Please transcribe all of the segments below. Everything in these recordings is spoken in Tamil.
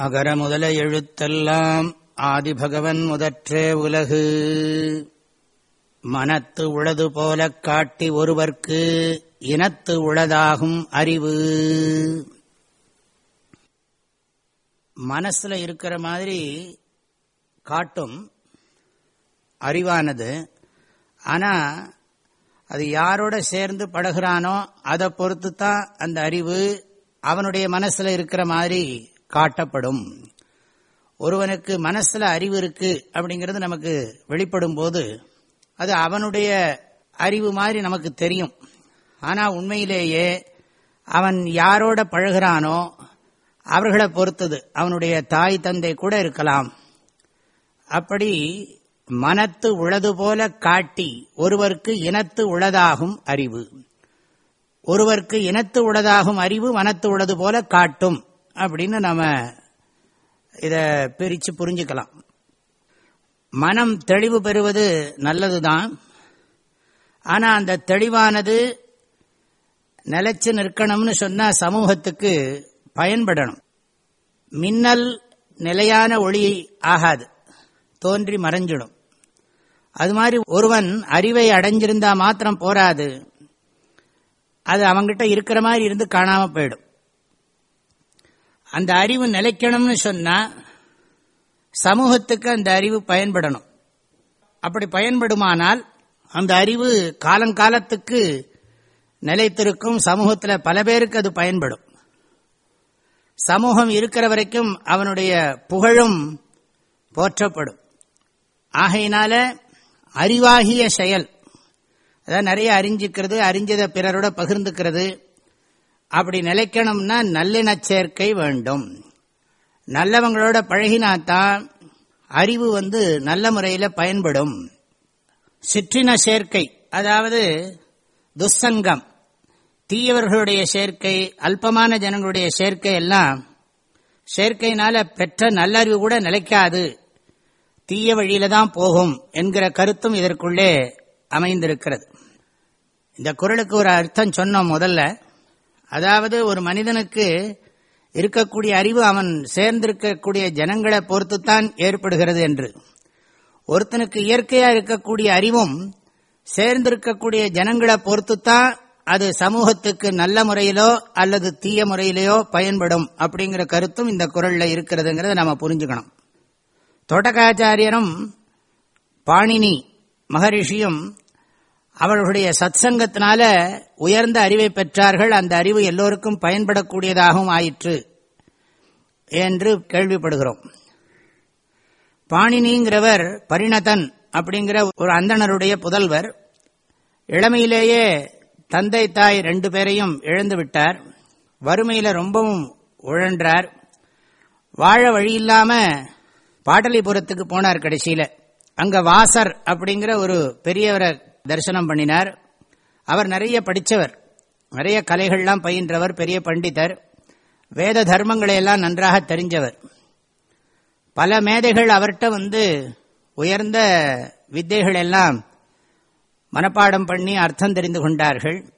அகர முதல எழுத்தெல்லாம் ஆதிபகவன் முதற்றே உலகு. மனத்து உளது போலக் காட்டி ஒருவர்க்கு இனத்து உளதாகும் அறிவு. மனசுல இருக்கிற மாதிரி காட்டும் அறிவானது. ஆனா அது யாரோட சேர்ந்து பழகிறானோ அதை பொறுத்து தான் அந்த அறிவு அவனுடைய மனசுல இருக்கிற மாதிரி காட்டப்படும். ஒருவனுக்கு மனசுல அறிவு இருக்கு அப்படிங்கிறது நமக்கு வெளிப்படும் போது அது அவனுடைய அறிவு மாதிரி நமக்கு தெரியும். ஆனால் உண்மையிலேயே அவன் யாரோட பழகிறானோ அவர்களை பொறுத்தது. அவனுடைய தாய் தந்தை கூட இருக்கலாம். அப்படி மனத்து உளது போல காட்டி ஒருவருக்கு இனத்து உளதாகும் அறிவு. ஒருவருக்கு இனத்து உளதாகும் அறிவு மனத்து உளது போல காட்டும். அப்படின்னு நம்ம இத பிரிச்சு புரிஞ்சுக்கலாம். மனம் தெளிவு பெறுவது நல்லதுதான். ஆனா அந்த தெளிவானது நிலைச்சு நிற்கணும்னு சொன்னா சமூகத்துக்கு பயன்படணும். மின்னல் நிலையான ஒளி ஆகாது. தோன்றி மறைஞ்சிடும். அது மாதிரி ஒருவன் அறிவை அடைஞ்சிருந்தா மாத்திரம் போராது. அது அவங்கிட்ட இருக்கிற மாதிரி இருந்து காணாம போயிடும். அந்த அறிவு நிலைக்கணும்னு சொன்னா சமூகத்துக்கு அந்த அறிவு பயன்படணும். அப்படி பயன்படுமானால் அந்த அறிவு காலங்காலத்துக்கு நிலைத்திருக்கும். சமூகத்தில் பல பேருக்கு அது பயன்படும். சமூகம் இருக்கிற வரைக்கும் அவனுடைய புகழும் போற்றப்படும். ஆகையினால அறிவாகிய செயல் அதான் நிறைய அறிஞ்சிக்கிறது அறிஞ்சதை பிறரோட பகிர்ந்துக்கிறது அப்படி நிலைக்கணும்னா நல்லின சேர்க்கை வேண்டும். நல்லவங்களோட பழகினாத்தான் அறிவு வந்து நல்ல முறையில் பயன்படும். சிற்றின சேர்க்கை அதாவது துசங்கம் தீயவர்களுடைய சேர்க்கை அல்பமான ஜனங்களுடைய சேர்க்கை எல்லாம் சேர்க்கையினால பெற்ற நல்லறிவு கூட நிலைக்காது. தீய வழியில தான் போகும் என்கிற கருத்தும் இதற்குள்ளே அமைந்திருக்கிறது. இந்த குரலுக்கு ஒரு அர்த்தம் சொன்னோம் முதல்ல. அதாவது ஒரு மனிதனுக்கு இருக்கக்கூடிய அறிவு அவன் சேர்ந்திருக்கக்கூடிய ஜனங்களை பொறுத்துத்தான் ஏற்படுகிறது என்று. ஒருத்தனுக்கு இயற்கையா இருக்கக்கூடிய அறிவும் சேர்ந்திருக்கக்கூடிய ஜனங்களை பொறுத்துத்தான் அது சமூகத்துக்கு நல்ல முறையிலோ அல்லது தீய முறையிலேயோ பயன்படும் அப்படிங்கிற கருத்தும் இந்த குரல்ல இருக்கிறதுங்கிறத நம்ம புரிஞ்சுக்கணும். தோட்டக்காச்சாரியரும் பாணினி மகரிஷியும் அவர்களுடைய சத்சங்கத்தினால உயர்ந்த அறிவை பெற்றார்கள். அந்த அறிவு எல்லோருக்கும் பயன்படக்கூடியதாகவும் ஆயிற்று என்று கேள்விப்படுகிறோம். பாணினிங்கிறவர் பரிணதன் அப்படிங்கிற ஒரு அந்தணருடைய புதல்வர். இளமையிலேயே தந்தை தாய் ரெண்டு பேரையும் இழந்து விட்டார். வறுமையில ரொம்பவும் உழன்றார். வாழ வழி இல்லாமல் பாடலிபுரத்துக்கு போனார் கடைசியில. அங்க வாசர் அப்படிங்கிற ஒரு பெரியவரை தரிசனம் பண்ணினார். அவர் நிறைய படித்தவர் நிறைய கலைகள்லாம் பயின்றவர் பெரிய பண்டிதர். வேத தர்மங்களையெல்லாம் நன்றாக தெரிஞ்சவர். பல மேதைகள் அவர்கிட்ட வந்து உயர்ந்த வித்தைகள் எல்லாம் மனப்பாடம் பண்ணி அர்த்தம் தெரிந்து கொண்டார்கள்.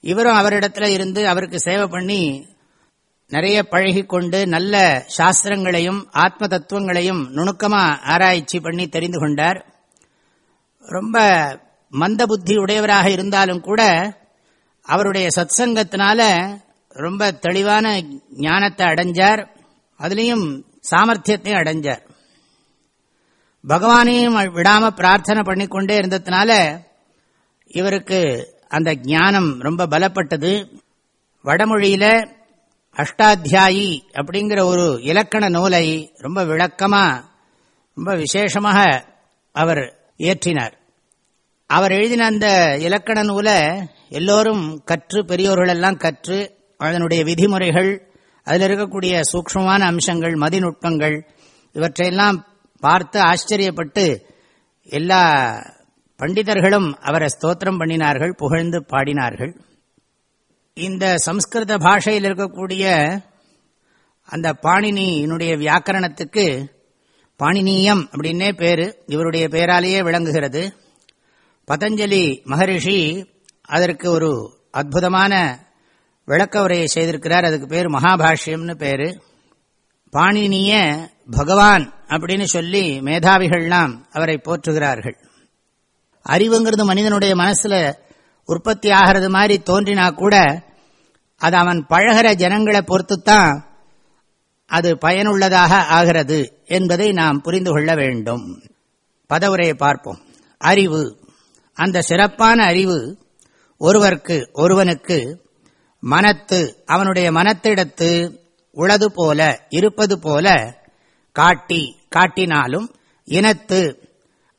இவரும் அவரிடத்துல இருந்து அவருக்கு சேவை பண்ணி நிறைய பழகி கொண்டு நல்ல சாஸ்திரங்களையும் ஆத்ம தத்துவங்களையும் நுணுக்கமாக ஆராய்ச்சி பண்ணி தெரிந்து கொண்டார். ரொம்ப மந்த புத்தி உடையவராக இருந்தாலும் கூட அவருடைய சத்சங்கத்தினால ரொம்ப தெளிவான ஞானத்தை அடைஞ்சார். அதுலேயும் சாமர்த்தியத்தையும் அடைஞ்சார். பகவானையும் விடாம பிரார்த்தனை பண்ணிக்கொண்டே இருந்ததுனால இவருக்கு அந்த ஞானம் ரொம்ப பலப்பட்டது. வடமொழியில அஷ்டாத்தியாயி அப்படிங்கிற ஒரு இலக்கண நூலை ரொம்ப விளக்கமா ரொம்ப விசேஷமாக அவர் இயற்றினார். அவர் எழுதின அந்த இலக்கண நூலை எல்லோரும் கற்று பெரியோர்கள் எல்லாம் கற்று அதனுடைய விதிமுறைகள் அதில் இருக்கக்கூடிய சூக்ஷமான அம்சங்கள் மதிநுட்பங்கள் இவற்றையெல்லாம் பார்த்து ஆச்சரியப்பட்டு எல்லா பண்டிதர்களும் அவரை ஸ்தோத்திரம் பண்ணினார்கள் புகழ்ந்து பாடினார்கள். இந்த சம்ஸ்கிருத பாஷையில் இருக்கக்கூடிய அந்த பாணினியினுடைய வியாக்கரணத்துக்கு பாணினீயம் அப்படின்னே பேரு. இவருடைய பெயராலேயே விளங்குகிறது. பதஞ்சலி மகரிஷி அதற்கு ஒரு அற்புதமான விளக்க உரையை செய்திருக்கிறார். அதுக்கு பேர் மகாபாஷ்யம்னு பேரு. பாணினிய பகவான் அப்படின்னு சொல்லி மேதாவிகள்லாம் அவரை போற்றுகிறார்கள். அறிவுங்கிறது மனிதனுடைய மனசுல உற்பத்தி ஆகிறது மாதிரி தோன்றினா கூட அது அவன் பழகிற ஜனங்களை பொறுத்துத்தான் அது பயனுள்ளதாக ஆகிறது என்பதை நாம் புரிந்து கொள்ள வேண்டும். பதவுரையை பார்ப்போம். அறிவு. அந்த சிறப்பான அறிவு ஒருவருக்கு ஒருவனுக்கு மனத்து அவனுடைய மனத்திடத்து உளது போல இருப்பது போல காட்டி காட்டினாலும் இனத்து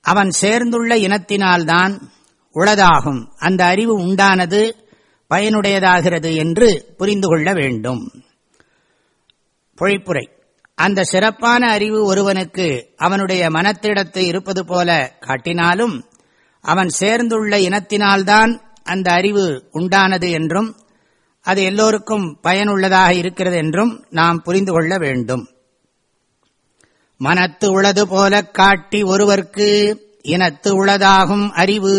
அவன் சேர்ந்துள்ள இனத்தினால்தான் உளதாகும். அந்த அறிவு உண்டானது பயனுடையதாகிறது என்று புரிந்து கொள்ள வேண்டும். பொழிப்புரை. அந்த சிறப்பான அறிவு ஒருவனுக்கு அவனுடைய மனத்திடத்தை இருப்பது போல காட்டினாலும் அவன் சேர்ந்துள்ள இனத்தினால்தான் அந்த அறிவு உண்டானது என்றும் அது எல்லோருக்கும் பயனுள்ளதாக இருக்கிறது என்றும் நாம் புரிந்து கொள்ள வேண்டும். மனத்து உளது போல காட்டி ஒருவர்க்கு இனத்து உளதாகும் அறிவு.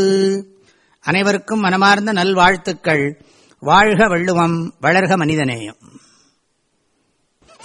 அனைவருக்கும் மனமார்ந்த நல்வாழ்த்துக்கள். வாழ்க வள்ளுவம் வளர்க மனிதநேயம்.